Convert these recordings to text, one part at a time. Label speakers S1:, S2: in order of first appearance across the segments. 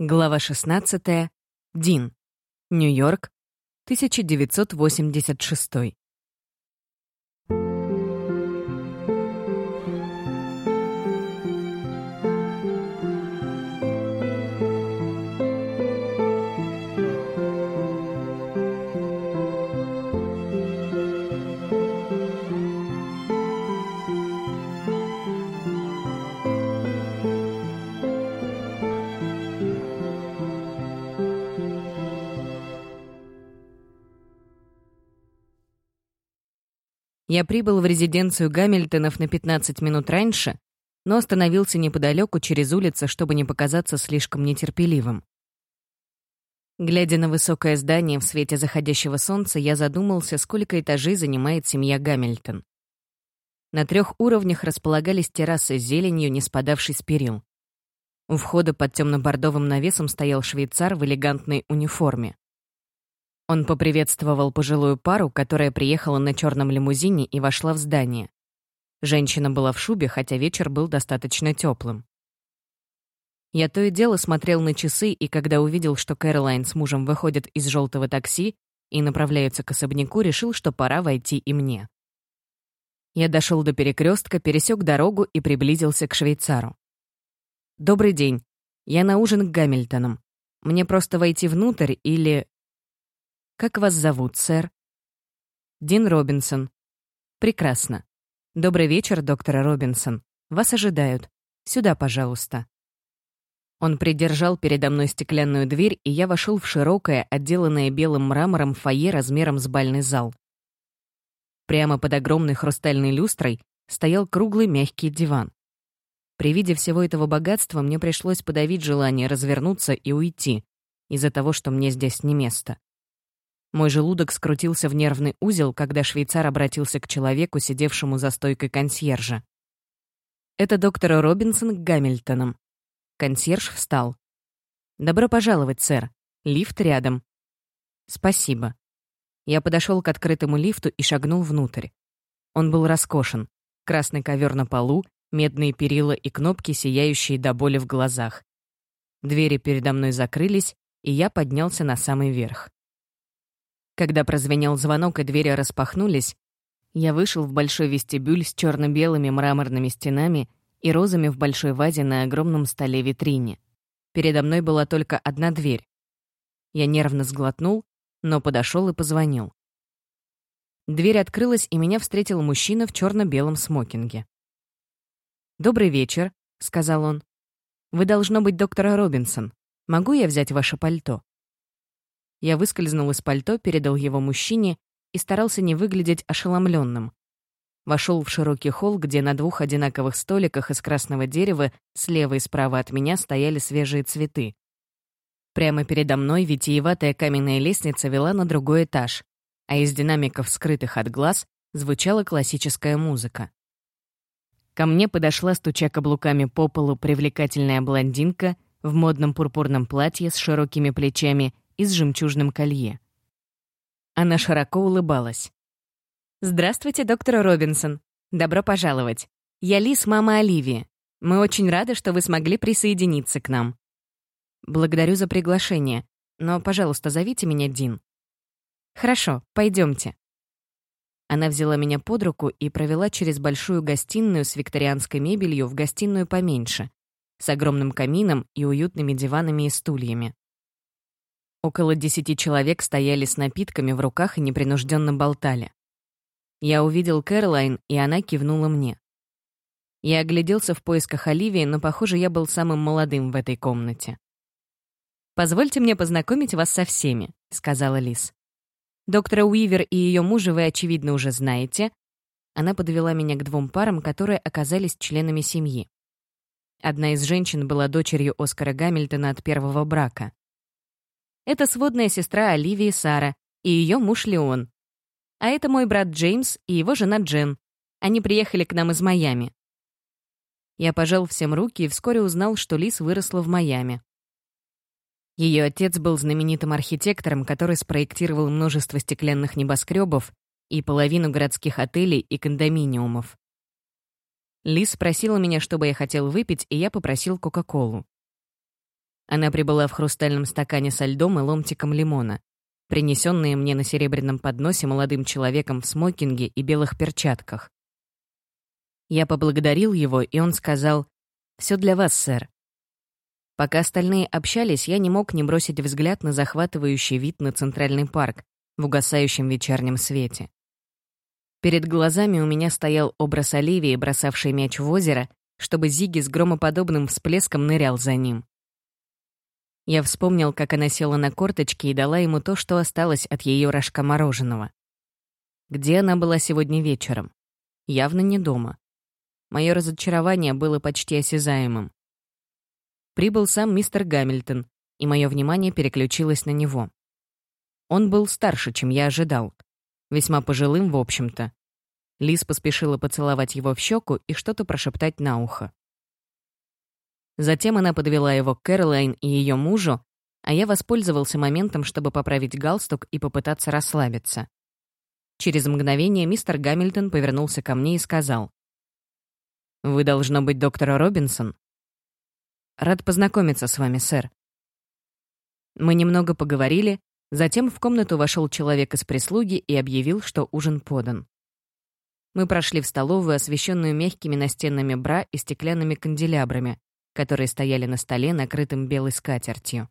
S1: Глава 16. Дин. Нью-Йорк. 1986. Я прибыл в резиденцию Гамильтонов на 15 минут раньше, но остановился неподалеку через улицу, чтобы не показаться слишком нетерпеливым. Глядя на высокое здание в свете заходящего солнца, я задумался, сколько этажей занимает семья Гамильтон. На трех уровнях располагались террасы с зеленью, не спадавшей с перил. У входа под темно-бордовым навесом стоял швейцар в элегантной униформе. Он поприветствовал пожилую пару, которая приехала на черном лимузине и вошла в здание. Женщина была в шубе, хотя вечер был достаточно теплым. Я то и дело смотрел на часы, и когда увидел, что Кэролайн с мужем выходят из желтого такси и направляются к особняку, решил, что пора войти и мне. Я дошел до перекрестка, пересек дорогу и приблизился к швейцару. «Добрый день. Я на ужин к Гамильтонам. Мне просто войти внутрь или...» «Как вас зовут, сэр?» «Дин Робинсон». «Прекрасно. Добрый вечер, доктор Робинсон. Вас ожидают. Сюда, пожалуйста». Он придержал передо мной стеклянную дверь, и я вошел в широкое, отделанное белым мрамором фойе размером с бальный зал. Прямо под огромной хрустальной люстрой стоял круглый мягкий диван. При виде всего этого богатства мне пришлось подавить желание развернуться и уйти, из-за того, что мне здесь не место. Мой желудок скрутился в нервный узел, когда швейцар обратился к человеку, сидевшему за стойкой консьержа. «Это доктор Робинсон к Гамильтонам». Консьерж встал. «Добро пожаловать, сэр. Лифт рядом». «Спасибо». Я подошел к открытому лифту и шагнул внутрь. Он был роскошен. Красный ковер на полу, медные перила и кнопки, сияющие до боли в глазах. Двери передо мной закрылись, и я поднялся на самый верх. Когда прозвенел звонок и двери распахнулись, я вышел в большой вестибюль с черно белыми мраморными стенами и розами в большой вазе на огромном столе-витрине. Передо мной была только одна дверь. Я нервно сглотнул, но подошел и позвонил. Дверь открылась, и меня встретил мужчина в черно белом смокинге. «Добрый вечер», — сказал он. «Вы должно быть доктора Робинсон. Могу я взять ваше пальто?» Я выскользнул из пальто, передал его мужчине и старался не выглядеть ошеломленным. Вошел в широкий холл, где на двух одинаковых столиках из красного дерева слева и справа от меня стояли свежие цветы. Прямо передо мной витиеватая каменная лестница вела на другой этаж, а из динамиков, скрытых от глаз, звучала классическая музыка. Ко мне подошла, стуча каблуками по полу, привлекательная блондинка в модном пурпурном платье с широкими плечами и с жемчужным колье. Она широко улыбалась. «Здравствуйте, доктор Робинсон. Добро пожаловать. Я Лис, мама Оливии. Мы очень рады, что вы смогли присоединиться к нам. Благодарю за приглашение, но, пожалуйста, зовите меня Дин. Хорошо, пойдемте. Она взяла меня под руку и провела через большую гостиную с викторианской мебелью в гостиную поменьше, с огромным камином и уютными диванами и стульями. Около десяти человек стояли с напитками в руках и непринужденно болтали. Я увидел Кэролайн, и она кивнула мне. Я огляделся в поисках Оливии, но, похоже, я был самым молодым в этой комнате. «Позвольте мне познакомить вас со всеми», — сказала Лис. «Доктора Уивер и ее мужа вы, очевидно, уже знаете». Она подвела меня к двум парам, которые оказались членами семьи. Одна из женщин была дочерью Оскара Гамильтона от первого брака. Это сводная сестра Оливии Сара и ее муж Леон. А это мой брат Джеймс и его жена Джен. Они приехали к нам из Майами. Я пожал всем руки и вскоре узнал, что Лис выросла в Майами. Ее отец был знаменитым архитектором, который спроектировал множество стеклянных небоскребов и половину городских отелей и кондоминиумов. Лис спросила меня, что бы я хотел выпить, и я попросил Кока-Колу. Она прибыла в хрустальном стакане со льдом и ломтиком лимона, принесенные мне на серебряном подносе молодым человеком в смокинге и белых перчатках. Я поблагодарил его, и он сказал «Все для вас, сэр». Пока остальные общались, я не мог не бросить взгляд на захватывающий вид на Центральный парк в угасающем вечернем свете. Перед глазами у меня стоял образ Оливии, бросавшей мяч в озеро, чтобы Зиги с громоподобным всплеском нырял за ним. Я вспомнил, как она села на корточки и дала ему то, что осталось от ее рожка мороженого. Где она была сегодня вечером? Явно не дома. Мое разочарование было почти осязаемым. Прибыл сам мистер Гамильтон, и мое внимание переключилось на него. Он был старше, чем я ожидал. Весьма пожилым, в общем-то. Лиз поспешила поцеловать его в щеку и что-то прошептать на ухо. Затем она подвела его к Кэролайн и ее мужу, а я воспользовался моментом, чтобы поправить галстук и попытаться расслабиться. Через мгновение мистер Гамильтон повернулся ко мне и сказал. «Вы, должно быть, доктор Робинсон?» «Рад познакомиться с вами, сэр». Мы немного поговорили, затем в комнату вошел человек из прислуги и объявил, что ужин подан. Мы прошли в столовую, освещенную мягкими настенными бра и стеклянными канделябрами, которые стояли на столе, накрытым белой скатертью.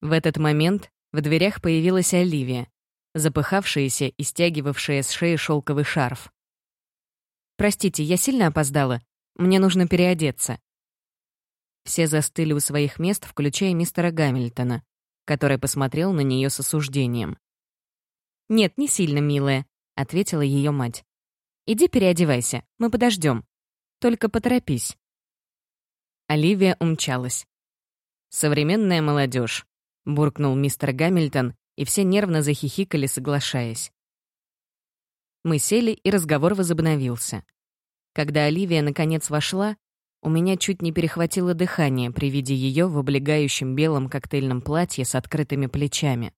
S1: В этот момент в дверях появилась Оливия, запыхавшаяся и стягивавшая с шеи шелковый шарф. «Простите, я сильно опоздала. Мне нужно переодеться». Все застыли у своих мест, включая мистера Гамильтона, который посмотрел на нее с осуждением. «Нет, не сильно, милая», — ответила ее мать. «Иди переодевайся, мы подождем. Только поторопись». Оливия умчалась. «Современная молодежь», — буркнул мистер Гамильтон, и все нервно захихикали, соглашаясь. Мы сели, и разговор возобновился. Когда Оливия наконец вошла, у меня чуть не перехватило дыхание при виде ее в облегающем белом коктейльном платье с открытыми плечами.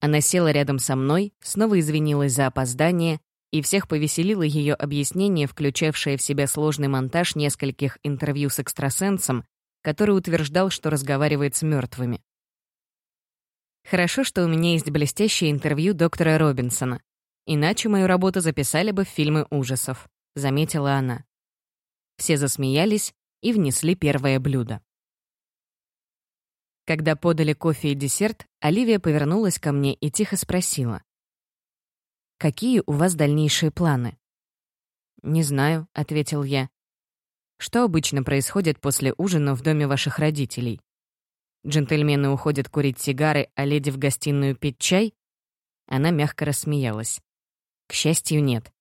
S1: Она села рядом со мной, снова извинилась за опоздание и всех повеселило ее объяснение, включавшее в себя сложный монтаж нескольких интервью с экстрасенсом, который утверждал, что разговаривает с мертвыми. Хорошо, что у меня есть блестящее интервью доктора Робинсона. Иначе мою работу записали бы в фильмы ужасов, заметила она. Все засмеялись и внесли первое блюдо. Когда подали кофе и десерт, Оливия повернулась ко мне и тихо спросила. Какие у вас дальнейшие планы?» «Не знаю», — ответил я. «Что обычно происходит после ужина в доме ваших родителей? Джентльмены уходят курить сигары, а леди в гостиную пить чай?» Она мягко рассмеялась. «К счастью, нет.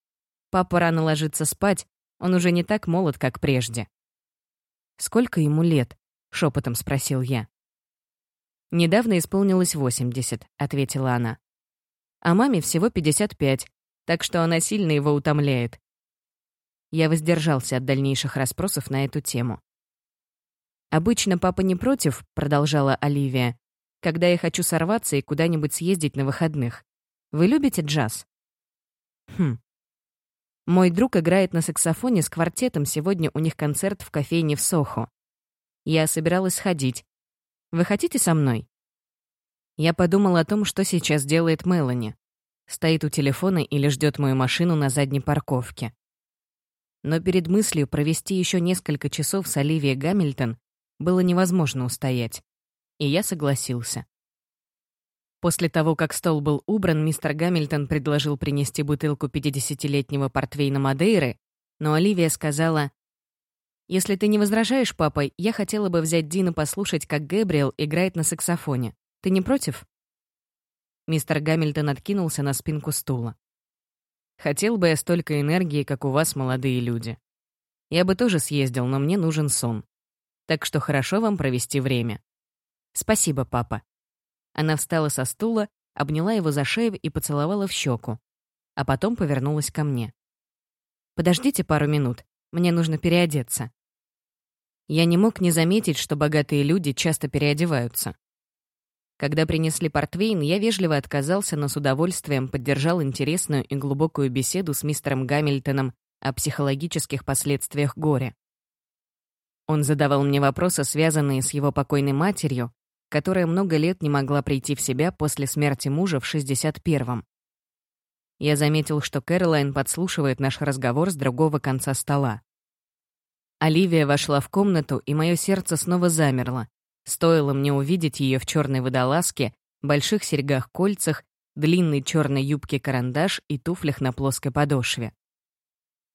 S1: Папа рано ложится спать, он уже не так молод, как прежде». «Сколько ему лет?» — шепотом спросил я. «Недавно исполнилось 80», — ответила она а маме всего 55, так что она сильно его утомляет. Я воздержался от дальнейших расспросов на эту тему. «Обычно папа не против», — продолжала Оливия, «когда я хочу сорваться и куда-нибудь съездить на выходных. Вы любите джаз?» «Хм. Мой друг играет на саксофоне с квартетом, сегодня у них концерт в кофейне в Сохо. Я собиралась сходить. Вы хотите со мной?» Я подумал о том, что сейчас делает Мелани. Стоит у телефона или ждет мою машину на задней парковке. Но перед мыслью провести еще несколько часов с Оливией Гамильтон было невозможно устоять. И я согласился. После того, как стол был убран, мистер Гамильтон предложил принести бутылку 50-летнего портвейна Мадейры, но Оливия сказала, «Если ты не возражаешь, папа, я хотела бы взять Дина послушать, как Гэбриэл играет на саксофоне. Ты не против?» Мистер Гамильтон откинулся на спинку стула. «Хотел бы я столько энергии, как у вас, молодые люди. Я бы тоже съездил, но мне нужен сон. Так что хорошо вам провести время». «Спасибо, папа». Она встала со стула, обняла его за шею и поцеловала в щеку, а потом повернулась ко мне. «Подождите пару минут, мне нужно переодеться». Я не мог не заметить, что богатые люди часто переодеваются. Когда принесли портвейн, я вежливо отказался, но с удовольствием поддержал интересную и глубокую беседу с мистером Гамильтоном о психологических последствиях горя. Он задавал мне вопросы, связанные с его покойной матерью, которая много лет не могла прийти в себя после смерти мужа в 61-м. Я заметил, что Кэролайн подслушивает наш разговор с другого конца стола. Оливия вошла в комнату, и мое сердце снова замерло. Стоило мне увидеть ее в черной водолазке, больших серьгах-кольцах, длинной черной юбке-карандаш и туфлях на плоской подошве.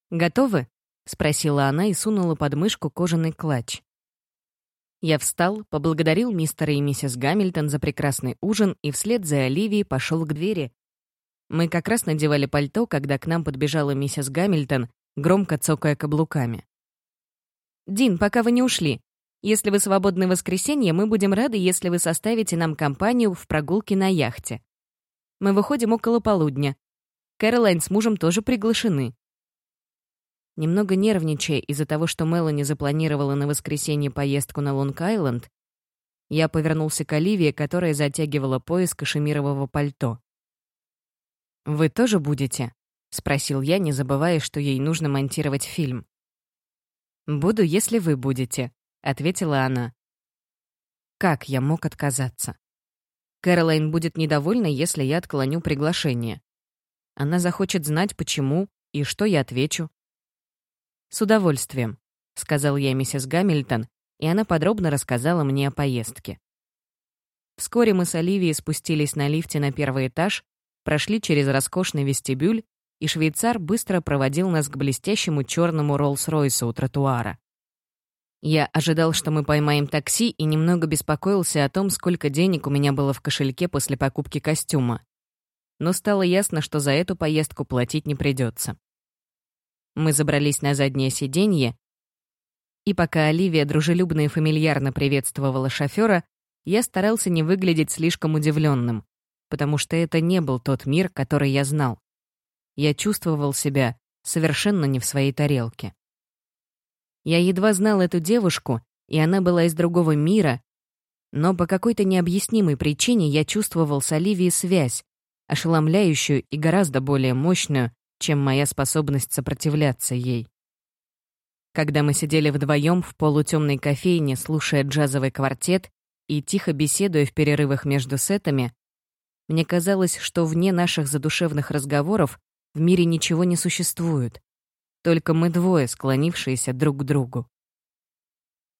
S1: «Готовы?» — спросила она и сунула под мышку кожаный клатч. Я встал, поблагодарил мистера и миссис Гамильтон за прекрасный ужин и вслед за Оливией пошел к двери. Мы как раз надевали пальто, когда к нам подбежала миссис Гамильтон, громко цокая каблуками. «Дин, пока вы не ушли. Если вы свободны в воскресенье, мы будем рады, если вы составите нам компанию в прогулке на яхте. Мы выходим около полудня. Кэролайн с мужем тоже приглашены. Немного нервничая из-за того, что Мелани запланировала на воскресенье поездку на Лонг-Айленд, я повернулся к Оливии, которая затягивала пояс кашемирового пальто. «Вы тоже будете?» — спросил я, не забывая, что ей нужно монтировать фильм. «Буду, если вы будете», — ответила она. Как я мог отказаться? Кэролайн будет недовольна, если я отклоню приглашение. Она захочет знать, почему и что я отвечу. «С удовольствием», — сказал я миссис Гамильтон, и она подробно рассказала мне о поездке. Вскоре мы с Оливией спустились на лифте на первый этаж, прошли через роскошный вестибюль, и швейцар быстро проводил нас к блестящему черному Роллс-Ройсу у тротуара. Я ожидал, что мы поймаем такси, и немного беспокоился о том, сколько денег у меня было в кошельке после покупки костюма. Но стало ясно, что за эту поездку платить не придется. Мы забрались на заднее сиденье, и пока Оливия дружелюбно и фамильярно приветствовала шофера, я старался не выглядеть слишком удивленным, потому что это не был тот мир, который я знал. Я чувствовал себя совершенно не в своей тарелке. Я едва знал эту девушку, и она была из другого мира, но по какой-то необъяснимой причине я чувствовал с Оливией связь, ошеломляющую и гораздо более мощную, чем моя способность сопротивляться ей. Когда мы сидели вдвоем в полутемной кофейне, слушая джазовый квартет и тихо беседуя в перерывах между сетами, мне казалось, что вне наших задушевных разговоров в мире ничего не существует. Только мы двое, склонившиеся друг к другу.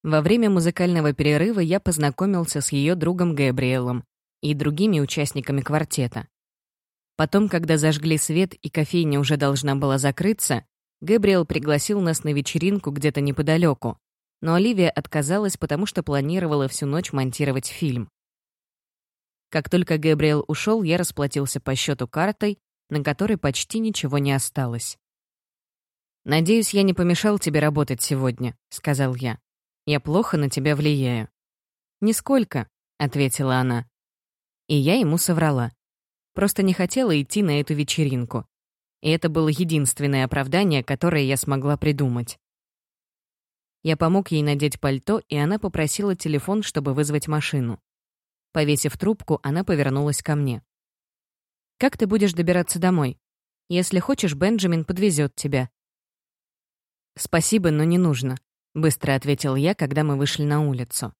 S1: Во время музыкального перерыва я познакомился с ее другом Габриэлом и другими участниками квартета. Потом, когда зажгли свет и кофейня уже должна была закрыться, Гэбриэл пригласил нас на вечеринку где-то неподалеку, но Оливия отказалась, потому что планировала всю ночь монтировать фильм. Как только Гэбриэл ушел, я расплатился по счету картой, на которой почти ничего не осталось. «Надеюсь, я не помешал тебе работать сегодня», — сказал я. «Я плохо на тебя влияю». «Нисколько», — ответила она. И я ему соврала. Просто не хотела идти на эту вечеринку. И это было единственное оправдание, которое я смогла придумать. Я помог ей надеть пальто, и она попросила телефон, чтобы вызвать машину. Повесив трубку, она повернулась ко мне. «Как ты будешь добираться домой? Если хочешь, Бенджамин подвезет тебя». «Спасибо, но не нужно», — быстро ответил я, когда мы вышли на улицу.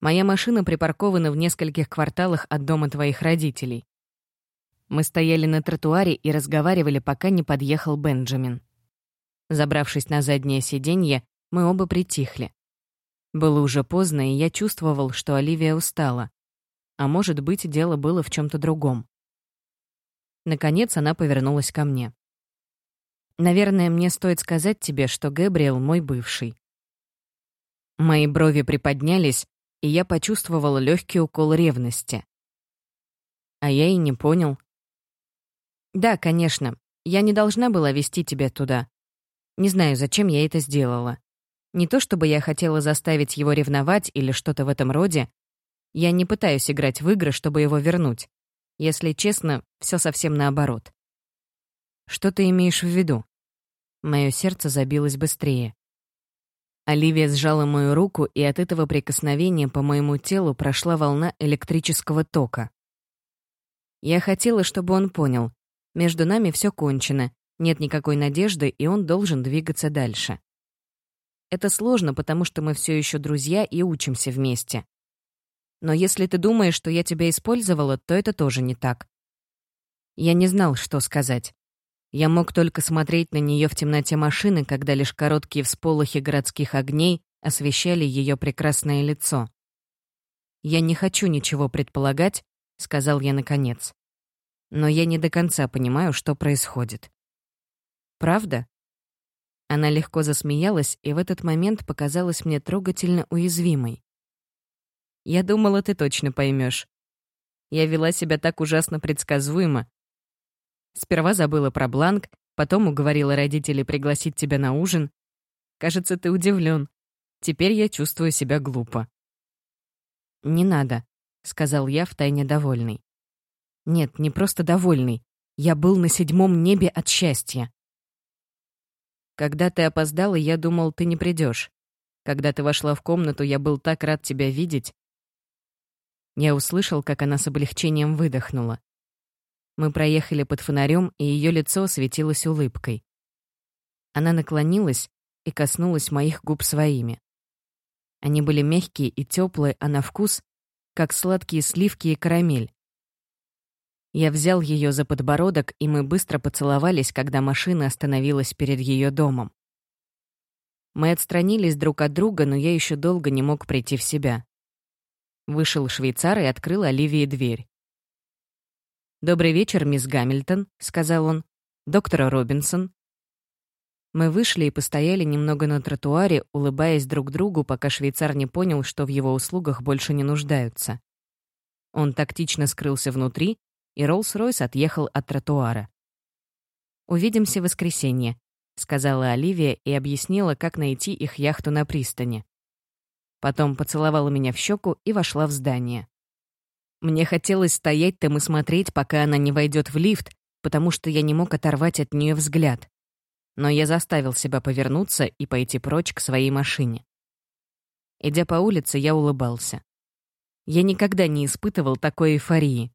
S1: Моя машина припаркована в нескольких кварталах от дома твоих родителей. Мы стояли на тротуаре и разговаривали, пока не подъехал Бенджамин. Забравшись на заднее сиденье, мы оба притихли. Было уже поздно, и я чувствовал, что Оливия устала. А может быть, дело было в чем то другом. Наконец она повернулась ко мне. «Наверное, мне стоит сказать тебе, что Гэбриэл мой бывший». Мои брови приподнялись, и я почувствовал легкий укол ревности. А я и не понял. Да, конечно, я не должна была вести тебя туда. Не знаю, зачем я это сделала. Не то чтобы я хотела заставить его ревновать или что-то в этом роде. Я не пытаюсь играть в игры, чтобы его вернуть. Если честно, все совсем наоборот. Что ты имеешь в виду? Мое сердце забилось быстрее. Оливия сжала мою руку, и от этого прикосновения по моему телу прошла волна электрического тока. Я хотела, чтобы он понял. Между нами все кончено, нет никакой надежды, и он должен двигаться дальше. Это сложно, потому что мы все еще друзья и учимся вместе. Но если ты думаешь, что я тебя использовала, то это тоже не так. Я не знал, что сказать. Я мог только смотреть на нее в темноте машины, когда лишь короткие всполохи городских огней освещали ее прекрасное лицо. «Я не хочу ничего предполагать», — сказал я наконец. «Но я не до конца понимаю, что происходит». «Правда?» Она легко засмеялась и в этот момент показалась мне трогательно уязвимой. «Я думала, ты точно поймешь. Я вела себя так ужасно предсказуемо. Сперва забыла про бланк, потом уговорила родителей пригласить тебя на ужин. Кажется, ты удивлен. Теперь я чувствую себя глупо». «Не надо», — сказал я, втайне довольный. «Нет, не просто довольный. Я был на седьмом небе от счастья». Когда ты опоздала, я думал, ты не придешь. Когда ты вошла в комнату, я был так рад тебя видеть. Я услышал, как она с облегчением выдохнула. Мы проехали под фонарем, и ее лицо светилось улыбкой. Она наклонилась и коснулась моих губ своими. Они были мягкие и теплые, а на вкус — как сладкие сливки и карамель. Я взял ее за подбородок, и мы быстро поцеловались, когда машина остановилась перед ее домом. Мы отстранились друг от друга, но я еще долго не мог прийти в себя. Вышел швейцар и открыл Оливии дверь. «Добрый вечер, мисс Гамильтон», — сказал он. «Доктора Робинсон». Мы вышли и постояли немного на тротуаре, улыбаясь друг другу, пока швейцар не понял, что в его услугах больше не нуждаются. Он тактично скрылся внутри, и Роллс-Ройс отъехал от тротуара. «Увидимся в воскресенье», — сказала Оливия и объяснила, как найти их яхту на пристани. Потом поцеловала меня в щеку и вошла в здание. Мне хотелось стоять там и смотреть, пока она не войдет в лифт, потому что я не мог оторвать от нее взгляд. Но я заставил себя повернуться и пойти прочь к своей машине. Идя по улице, я улыбался. Я никогда не испытывал такой эйфории.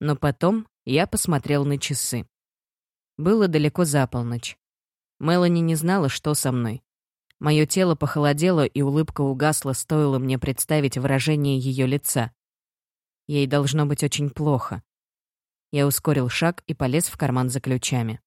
S1: Но потом я посмотрел на часы. Было далеко за полночь. Мелани не знала, что со мной. Мое тело похолодело, и улыбка угасла, стоило мне представить выражение ее лица. Ей должно быть очень плохо. Я ускорил шаг и полез в карман за ключами.